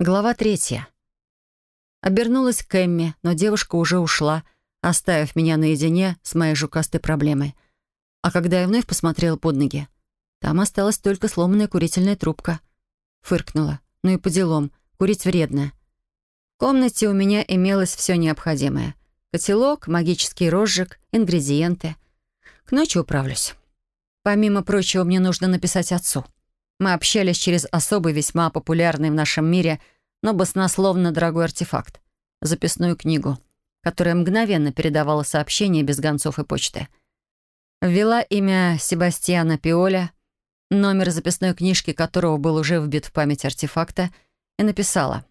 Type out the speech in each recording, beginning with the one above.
Глава третья. Обернулась к Эмме, но девушка уже ушла, оставив меня наедине с моей жукастой проблемой. А когда я вновь посмотрела под ноги, там осталась только сломанная курительная трубка. Фыркнула. Ну и по делам. Курить вредно. В комнате у меня имелось все необходимое. Котелок, магический розжиг, ингредиенты. К ночи управлюсь. Помимо прочего, мне нужно написать отцу. Мы общались через особый, весьма популярный в нашем мире, но баснословно дорогой артефакт — записную книгу, которая мгновенно передавала сообщения без гонцов и почты. Ввела имя Себастьяна Пиоля, номер записной книжки которого был уже вбит в память артефакта, и написала.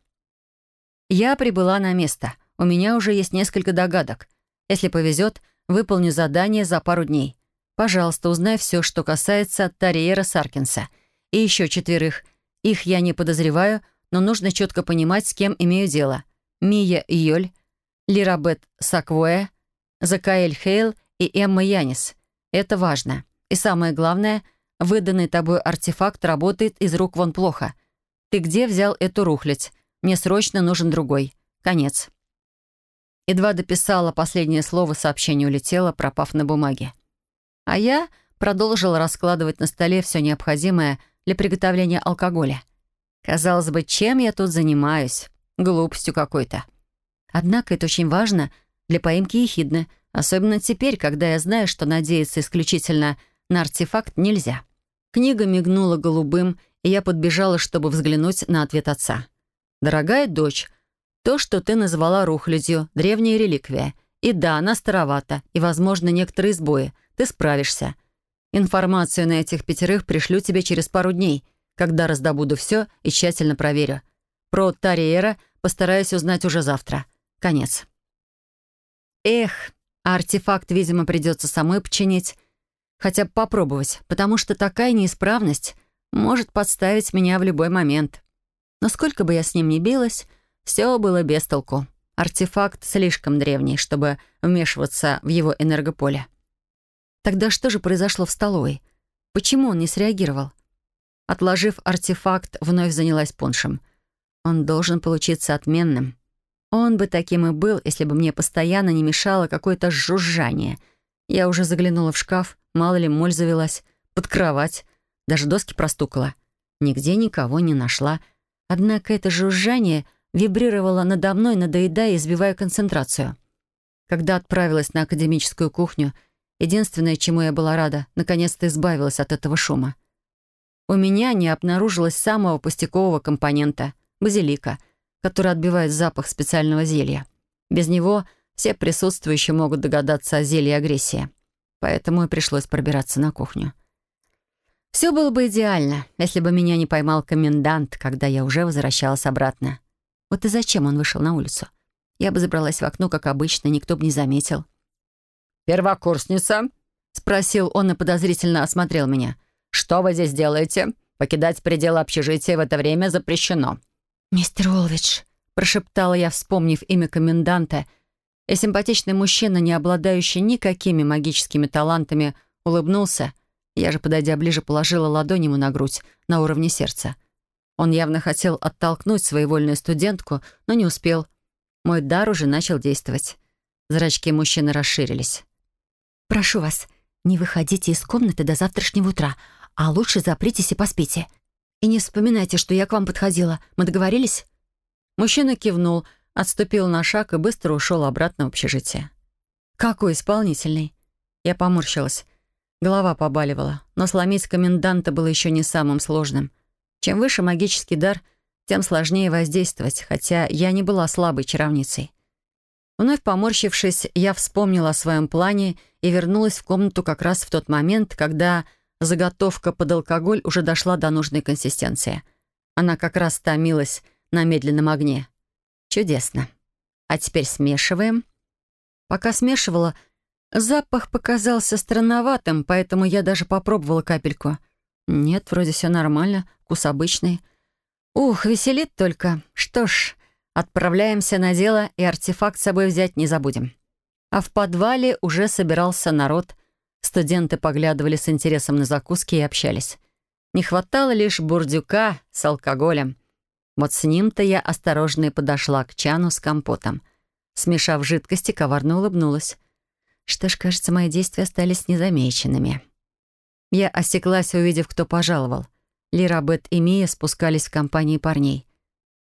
«Я прибыла на место. У меня уже есть несколько догадок. Если повезет, выполню задание за пару дней. Пожалуйста, узнай все, что касается Тарьера Саркинса — и еще четверых. Их я не подозреваю, но нужно четко понимать, с кем имею дело. Мия Йоль, Лирабет Саквоя, Закаэль Хейл и Эмма Янис. Это важно. И самое главное, выданный тобой артефакт работает из рук вон плохо. Ты где взял эту рухлядь? Мне срочно нужен другой. Конец. Едва дописала последнее слово, сообщение улетело, пропав на бумаге. А я продолжила раскладывать на столе все необходимое — для приготовления алкоголя. Казалось бы, чем я тут занимаюсь? Глупостью какой-то. Однако это очень важно для поимки ехидны, особенно теперь, когда я знаю, что надеяться исключительно на артефакт нельзя. Книга мигнула голубым, и я подбежала, чтобы взглянуть на ответ отца. «Дорогая дочь, то, что ты назвала рухлядью, древняя реликвия. И да, она старовата, и, возможно, некоторые сбои. Ты справишься. Информацию на этих пятерых пришлю тебе через пару дней, когда раздобуду все и тщательно проверю. Про Тариера постараюсь узнать уже завтра. Конец. Эх, артефакт, видимо, придется самой починить. Хотя попробовать, потому что такая неисправность может подставить меня в любой момент. Но сколько бы я с ним ни билась, все было без толку. Артефакт слишком древний, чтобы вмешиваться в его энергополе. Тогда что же произошло в столовой? Почему он не среагировал? Отложив артефакт, вновь занялась пуншем. Он должен получиться отменным. Он бы таким и был, если бы мне постоянно не мешало какое-то жужжание. Я уже заглянула в шкаф, мало ли моль завелась, под кровать, даже доски простукала. Нигде никого не нашла. Однако это жужжание вибрировало надо мной, надоедая и сбивая концентрацию. Когда отправилась на академическую кухню, Единственное, чему я была рада, наконец-то избавилась от этого шума. У меня не обнаружилось самого пустякового компонента — базилика, который отбивает запах специального зелья. Без него все присутствующие могут догадаться о зелье агрессии. Поэтому и пришлось пробираться на кухню. Все было бы идеально, если бы меня не поймал комендант, когда я уже возвращалась обратно. Вот и зачем он вышел на улицу? Я бы забралась в окно, как обычно, никто бы не заметил. «Первокурсница?» — спросил он и подозрительно осмотрел меня. «Что вы здесь делаете? Покидать пределы общежития в это время запрещено». «Мистер Олвидж», — прошептала я, вспомнив имя коменданта, и симпатичный мужчина, не обладающий никакими магическими талантами, улыбнулся. Я же, подойдя ближе, положила ладонь ему на грудь, на уровне сердца. Он явно хотел оттолкнуть своевольную студентку, но не успел. Мой дар уже начал действовать. Зрачки мужчины расширились. «Прошу вас, не выходите из комнаты до завтрашнего утра, а лучше запритесь и поспите. И не вспоминайте, что я к вам подходила. Мы договорились?» Мужчина кивнул, отступил на шаг и быстро ушел обратно в общежитие. «Какой исполнительный!» Я поморщилась. Голова побаливала, но сломить коменданта было еще не самым сложным. Чем выше магический дар, тем сложнее воздействовать, хотя я не была слабой чаровницей. Вновь поморщившись, я вспомнила о своем плане вернулась в комнату как раз в тот момент, когда заготовка под алкоголь уже дошла до нужной консистенции. Она как раз томилась на медленном огне. Чудесно. А теперь смешиваем. Пока смешивала, запах показался странноватым, поэтому я даже попробовала капельку. Нет, вроде все нормально, вкус обычный. Ух, веселит только. Что ж, Отправляемся на дело и артефакт с собой взять не забудем. А в подвале уже собирался народ. Студенты поглядывали с интересом на закуски и общались. Не хватало лишь бурдюка с алкоголем. Вот с ним-то я осторожно и подошла к чану с компотом. Смешав жидкости, коварно улыбнулась. Что ж, кажется, мои действия остались незамеченными. Я осеклась, увидев, кто пожаловал. Лира, Бет и Мия спускались в компании парней.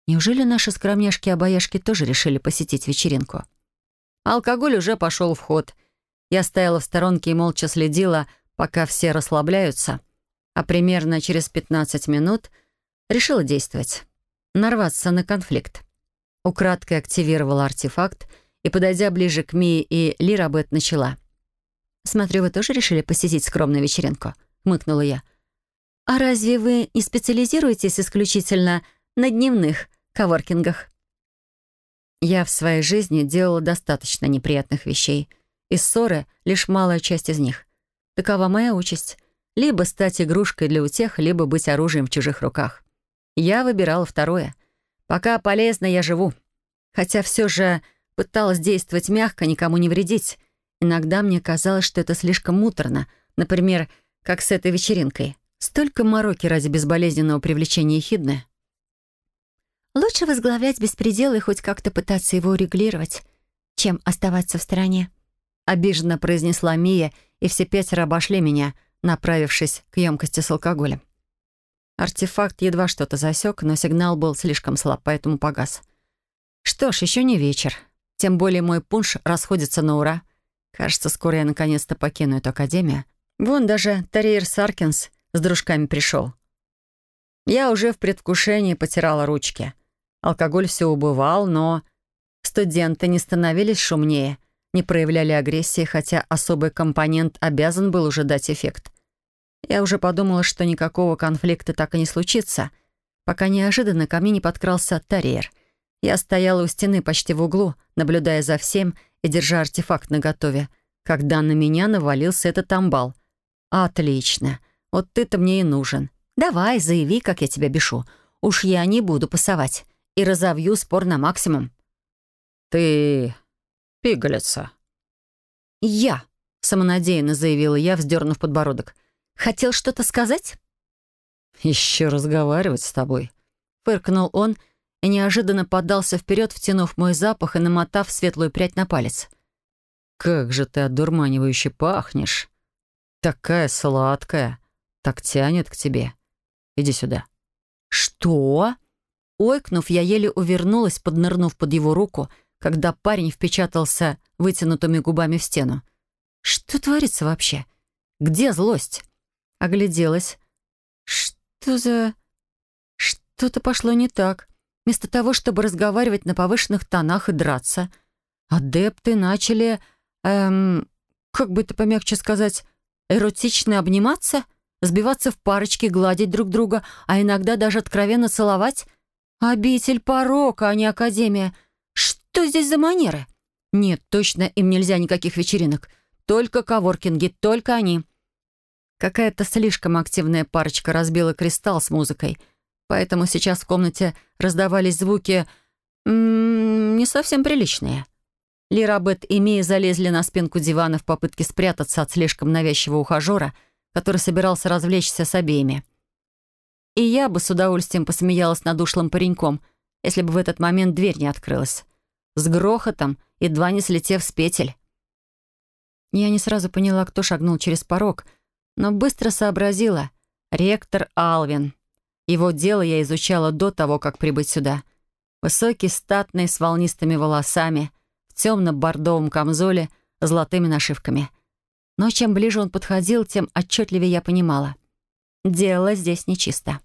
Неужели наши скромняшки-обаяшки тоже решили посетить вечеринку? Алкоголь уже пошел в ход. Я стояла в сторонке и молча следила, пока все расслабляются, а примерно через 15 минут решила действовать. Нарваться на конфликт. Украдкой активировала артефакт и, подойдя ближе к Мии и Лирабет, начала. «Смотрю, вы тоже решили посетить скромную вечеринку?» — хмыкнула я. «А разве вы не специализируетесь исключительно на дневных коворкингах?» Я в своей жизни делала достаточно неприятных вещей, и ссоры — лишь малая часть из них. Такова моя участь. Либо стать игрушкой для утех, либо быть оружием в чужих руках. Я выбирала второе. Пока полезно, я живу. Хотя все же пыталась действовать мягко, никому не вредить. Иногда мне казалось, что это слишком муторно. Например, как с этой вечеринкой. Столько мороки ради безболезненного привлечения Хидны. Лучше возглавлять беспредел и хоть как-то пытаться его урегулировать, чем оставаться в стороне. Обиженно произнесла Мия, и все пятеро обошли меня, направившись к емкости с алкоголем. Артефакт едва что-то засек, но сигнал был слишком слаб, поэтому погас. Что ж, еще не вечер. Тем более мой пунш расходится на ура. Кажется, скоро я наконец-то покину эту академию. Вон даже Тарьер Саркинс с дружками пришел. Я уже в предвкушении потирала ручки. Алкоголь все убывал, но студенты не становились шумнее, не проявляли агрессии, хотя особый компонент обязан был уже дать эффект. Я уже подумала, что никакого конфликта так и не случится, пока неожиданно ко мне не подкрался Тарьер. Я стояла у стены почти в углу, наблюдая за всем и держа артефакт наготове, когда на меня навалился этот амбал. «Отлично. Вот ты-то мне и нужен. Давай, заяви, как я тебя бешу. Уж я не буду пасовать. И разовью спор на максимум». «Ты... пигалица». «Я», — самонадеянно заявила я, вздернув подбородок. «Хотел что-то сказать?» «Еще разговаривать с тобой», — фыркнул он и неожиданно подался вперед, втянув мой запах и намотав светлую прядь на палец. «Как же ты одурманивающе пахнешь! Такая сладкая, так тянет к тебе. Иди сюда». «Что?» Ойкнув, я еле увернулась, поднырнув под его руку, когда парень впечатался вытянутыми губами в стену. «Что творится вообще? Где злость?» Огляделась. «Что за...» Что-то пошло не так. Вместо того, чтобы разговаривать на повышенных тонах и драться, адепты начали, эм, как бы это помягче сказать, эротично обниматься, сбиваться в парочки, гладить друг друга, а иногда даже откровенно целовать. Обитель порока, а не академия. Что здесь за манеры? Нет, точно им нельзя никаких вечеринок. Только коворкинги, только они. Какая-то слишком активная парочка разбила кристалл с музыкой — поэтому сейчас в комнате раздавались звуки м -м, не совсем приличные. Лира, Бет и Мия залезли на спинку дивана в попытке спрятаться от слишком навязчивого ухажера, который собирался развлечься с обеими. И я бы с удовольствием посмеялась над ушлым пареньком, если бы в этот момент дверь не открылась. С грохотом, едва не слетев с петель. Я не сразу поняла, кто шагнул через порог, но быстро сообразила. Ректор Алвин. Его дело я изучала до того, как прибыть сюда. Высокий, статный, с волнистыми волосами, в темно-бордовом камзоле, с золотыми нашивками. Но чем ближе он подходил, тем отчетливее я понимала. Дело здесь нечисто.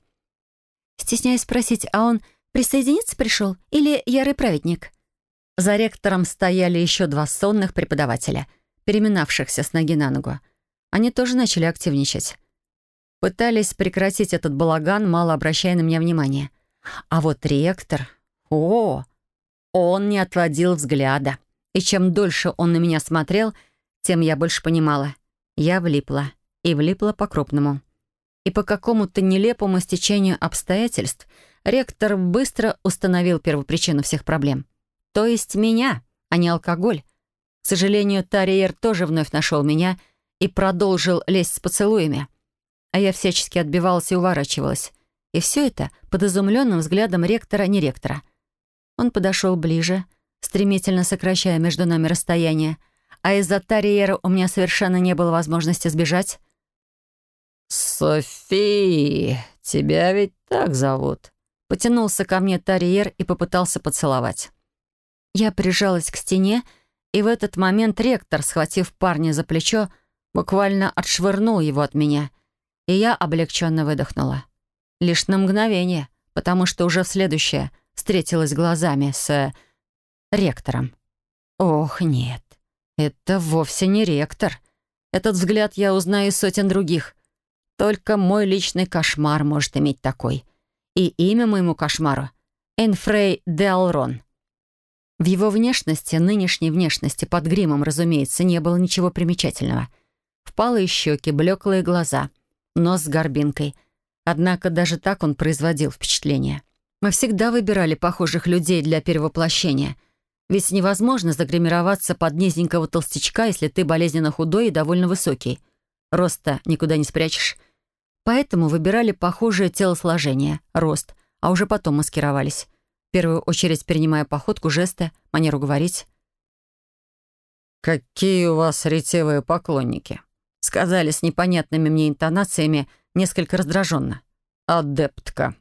Стесняюсь спросить, а он присоединиться пришел или ярый праведник? За ректором стояли еще два сонных преподавателя, переминавшихся с ноги на ногу. Они тоже начали активничать. Пытались прекратить этот балаган, мало обращая на меня внимания. А вот ректор... О, он не отводил взгляда. И чем дольше он на меня смотрел, тем я больше понимала. Я влипла. И влипла по-крупному. И по какому-то нелепому стечению обстоятельств ректор быстро установил первопричину всех проблем. То есть меня, а не алкоголь. К сожалению, Тарьер тоже вновь нашел меня и продолжил лезть с поцелуями а я всячески отбивалась и уворачивалась. И все это под изумленным взглядом ректора-не ректора. Он подошел ближе, стремительно сокращая между нами расстояние, а из-за Тарьера у меня совершенно не было возможности сбежать. «Софи, тебя ведь так зовут?» Потянулся ко мне Тарьер и попытался поцеловать. Я прижалась к стене, и в этот момент ректор, схватив парня за плечо, буквально отшвырнул его от меня, и я облегченно выдохнула. Лишь на мгновение, потому что уже в следующее встретилась глазами с... ректором. Ох, нет, это вовсе не ректор. Этот взгляд я узнаю из сотен других. Только мой личный кошмар может иметь такой. И имя моему кошмару — Энфрей Делрон. В его внешности, нынешней внешности, под гримом, разумеется, не было ничего примечательного. Впалые щеки, блеклые глаза, нос с горбинкой. Однако даже так он производил впечатление. Мы всегда выбирали похожих людей для перевоплощения. Ведь невозможно загримироваться под низенького толстячка, если ты болезненно худой и довольно высокий. Роста никуда не спрячешь. Поэтому выбирали похожее телосложение, рост, а уже потом маскировались. В первую очередь перенимая походку, жесты, манеру говорить. «Какие у вас ретевые поклонники!» Сказали с непонятными мне интонациями, несколько раздраженно. «Адептка».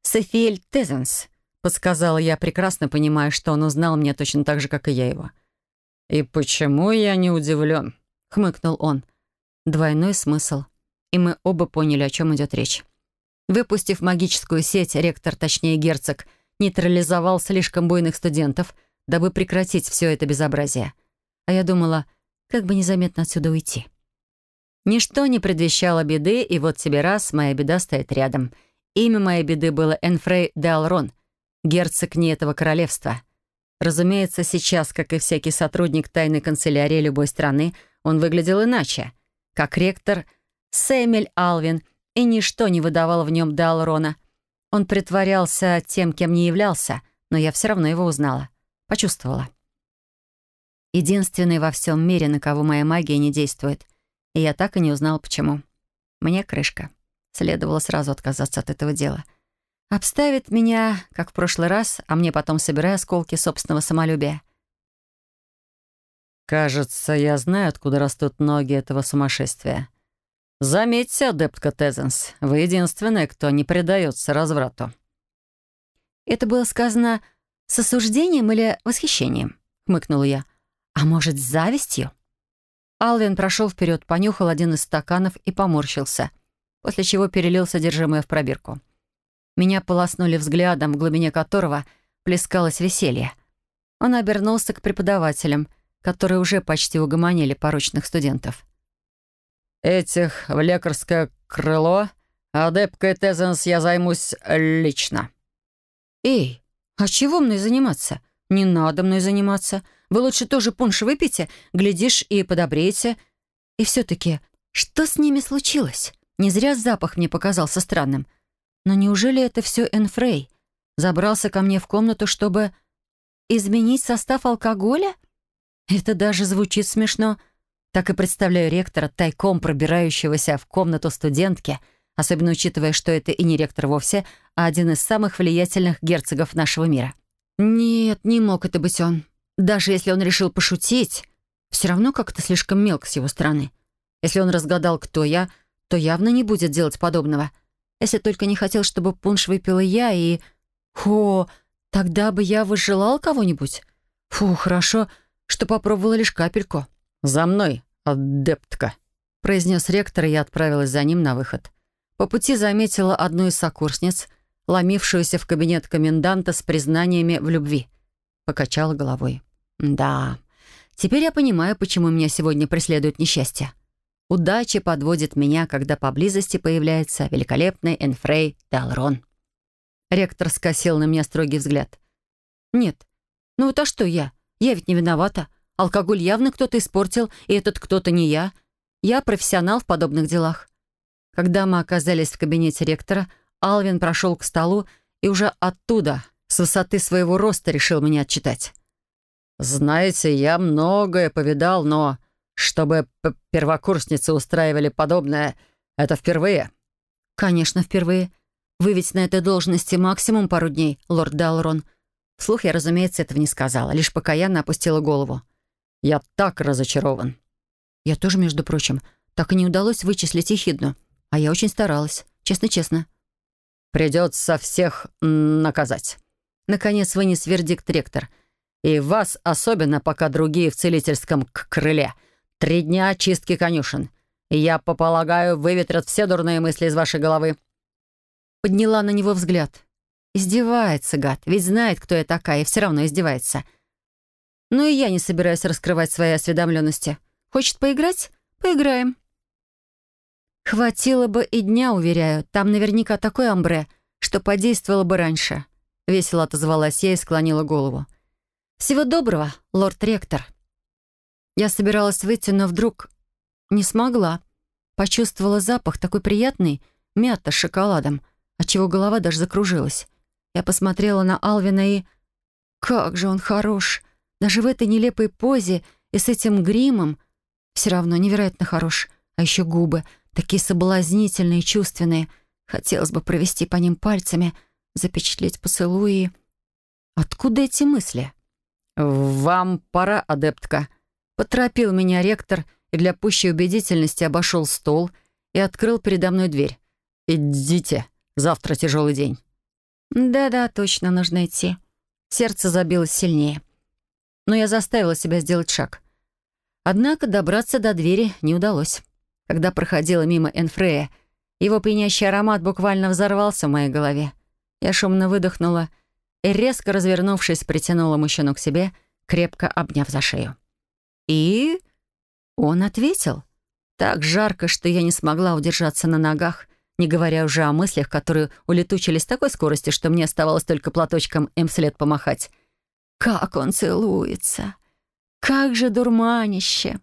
«Софиэль Тезенс», — подсказала я, прекрасно понимая, что он узнал меня точно так же, как и я его. «И почему я не удивлен?» — хмыкнул он. Двойной смысл и мы оба поняли, о чем идет речь. Выпустив магическую сеть, ректор, точнее герцог, нейтрализовал слишком буйных студентов, дабы прекратить все это безобразие. А я думала, как бы незаметно отсюда уйти. Ничто не предвещало беды, и вот тебе раз, моя беда стоит рядом. Имя моей беды было Энфрей де Алрон, герцог не этого королевства. Разумеется, сейчас, как и всякий сотрудник тайной канцелярии любой страны, он выглядел иначе. Как ректор — Сэмель Алвин, и ничто не выдавало в нем Далрона. Он притворялся тем, кем не являлся, но я все равно его узнала. Почувствовала. Единственный во всем мире, на кого моя магия не действует. И я так и не узнала, почему. Мне крышка. Следовало сразу отказаться от этого дела. Обставит меня, как в прошлый раз, а мне потом собирая осколки собственного самолюбия. «Кажется, я знаю, откуда растут ноги этого сумасшествия», «Заметьте, адептка Тезенс, вы единственная, кто не предается разврату». «Это было сказано с осуждением или восхищением?» — хмыкнула я. «А может, с завистью?» Алвин прошел вперед, понюхал один из стаканов и поморщился, после чего перелил содержимое в пробирку. Меня полоснули взглядом, в глубине которого плескалось веселье. Он обернулся к преподавателям, которые уже почти угомонили порочных студентов. Этих в лекарское крыло, адепткой Тезенс я займусь лично». «Эй, а чего мной заниматься? Не надо мной заниматься. Вы лучше тоже пунш выпейте, глядишь и подобреете. И все-таки, что с ними случилось? Не зря запах мне показался странным. Но неужели это все Энфрей? Забрался ко мне в комнату, чтобы изменить состав алкоголя? Это даже звучит смешно. Так и представляю ректора, тайком пробирающегося в комнату студентки, особенно учитывая, что это и не ректор вовсе, а один из самых влиятельных герцогов нашего мира. Нет, не мог это быть он. Даже если он решил пошутить, все равно как-то слишком мелко с его стороны. Если он разгадал, кто я, то явно не будет делать подобного. Если только не хотел, чтобы пунш выпила я и... Хо, тогда бы я выжелал кого-нибудь. Фу, хорошо, что попробовала лишь капельку. «За мной, адептка», — произнес ректор, и я отправилась за ним на выход. По пути заметила одну из сокурсниц, ломившуюся в кабинет коменданта с признаниями в любви. Покачала головой. «Да, теперь я понимаю, почему меня сегодня преследует несчастье. Удача подводит меня, когда поблизости появляется великолепный Энфрей Далрон». Ректор скосил на меня строгий взгляд. «Нет, ну вот а что я? Я ведь не виновата. Алкоголь явно кто-то испортил, и этот кто-то не я. Я профессионал в подобных делах. Когда мы оказались в кабинете ректора, Алвин прошел к столу и уже оттуда, с высоты своего роста, решил меня отчитать. «Знаете, я многое повидал, но чтобы первокурсницы устраивали подобное, это впервые». «Конечно, впервые. Вы ведь на этой должности максимум пару дней, лорд Далрон. Вслух я, разумеется, этого не сказала, лишь покаянно опустила голову. «Я так разочарован». Я тоже, между прочим, так и не удалось вычислить ехидну. А я очень старалась, честно-честно. «Придется всех наказать». Наконец вынес вердикт ректор. «И вас особенно, пока другие в целительском крыле. Три дня очистки конюшен. Я, пополагаю, выветрят все дурные мысли из вашей головы». Подняла на него взгляд. Издевается, гад, ведь знает, кто я такая, и все равно издевается. Ну и я не собираюсь раскрывать свои осведомленности. Хочет поиграть? Поиграем. Хватило бы и дня, уверяю. Там наверняка такой амбре, что подействовало бы раньше. Весело отозвалась я и склонила голову. «Всего доброго, лорд-ректор». Я собиралась выйти, но вдруг не смогла. Почувствовала запах такой приятный, мята с шоколадом, отчего голова даже закружилась. Я посмотрела на Алвина и... Как же он хорош! Даже в этой нелепой позе и с этим гримом все равно невероятно хорош. А еще губы, такие соблазнительные, чувственные. Хотелось бы провести по ним пальцами, запечатлеть поцелуи. Откуда эти мысли? «Вам пора, адептка», — поторопил меня ректор и для пущей убедительности обошел стол и открыл передо мной дверь. «Идите, завтра тяжелый день». «Да-да, точно нужно идти». Сердце забилось сильнее. Но я заставила себя сделать шаг. Однако добраться до двери не удалось. Когда проходила мимо Энфрея, его пьянящий аромат буквально взорвался в моей голове. Я шумно выдохнула и, резко развернувшись, притянула мужчину к себе, крепко обняв за шею. И он ответил. Так жарко, что я не смогла удержаться на ногах, не говоря уже о мыслях, которые улетучились с такой скоростью, что мне оставалось только платочком им вслед помахать. Как он целуется! Как же дурманище!